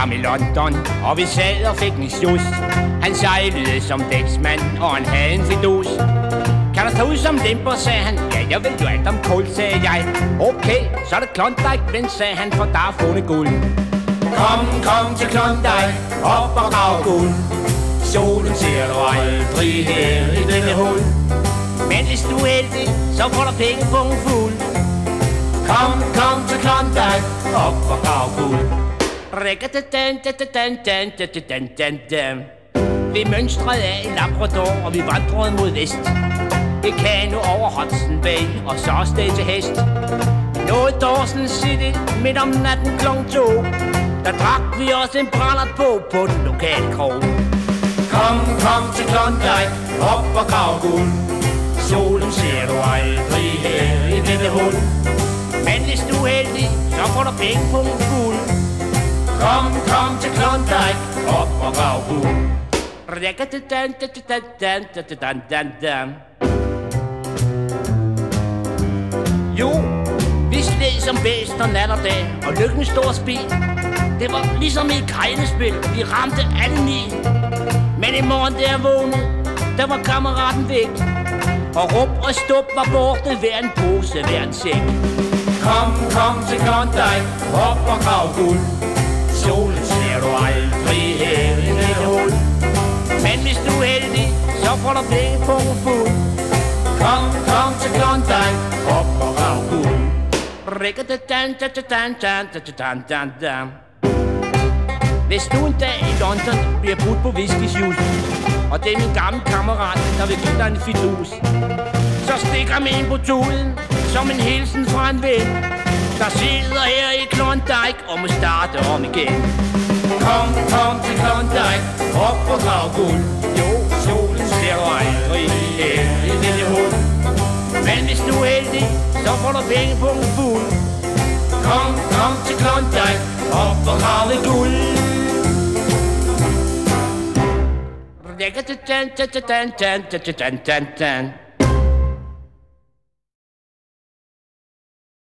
ham i London, og vi sad og fik en sjus. Han sejlede som dæksmand, og han havde en fidus. Kan du tage ud som limper, sagde han. Ja, jeg ved jo alt om kul, sagde jeg. Okay, så er det Klondike, ven, sagde han, for der er fundet guld. Kom, kom til Klondike, op og grav guld. Solen ser du aldrig her i denne hul. Men hvis du er heldig, så får du penge på en fugl. Kom, kom til Klondike, op og grav guld. Vi mønstrede af i Labrador, og vi vandrede mod vest. I kano over Hudson Bay, og så afsted til hest. Nåede Dawson City midt om natten kl. 2. Der drak vi også en brændert på på den lokale krog. Kom, kom til Klondike, op og grav guld. Solen ser du aldrig her i denne hul. Men hvis du er heldig, så får du penge på Klondike, op og grav guld. Jo, vi sled som bæster nat og dag, og lykken stor spil. Det var ligesom i et regnespil, vi ramte alle ni. Men i morgen der vågnede, der var kammeraten væk. Og rup og stup var borte hver en pose, hver en sæk. Kom, kom til Klondike, hop og grav guld. Uheldig, så får du penge på fod. Kom, kom til Klondike, op og rav guld. Hvis du en dag i London bliver budt på whiskyshus, og det er min gamle kammerat, der vil give dig en fidus, så stikker ham ind på tuden, som en hilsen fra en ven, der sidder her i Klondike og må starte om igen. Kom, kom til Klondike, op og grav guld. Jo, slipper aldrig en lille hund. Men hvis du er heldig, så får du penge på en fugl. Kom, kom til Klondike, op og grave guld. Lækker til dan, dan, dan, dan, dan, dan, dan, t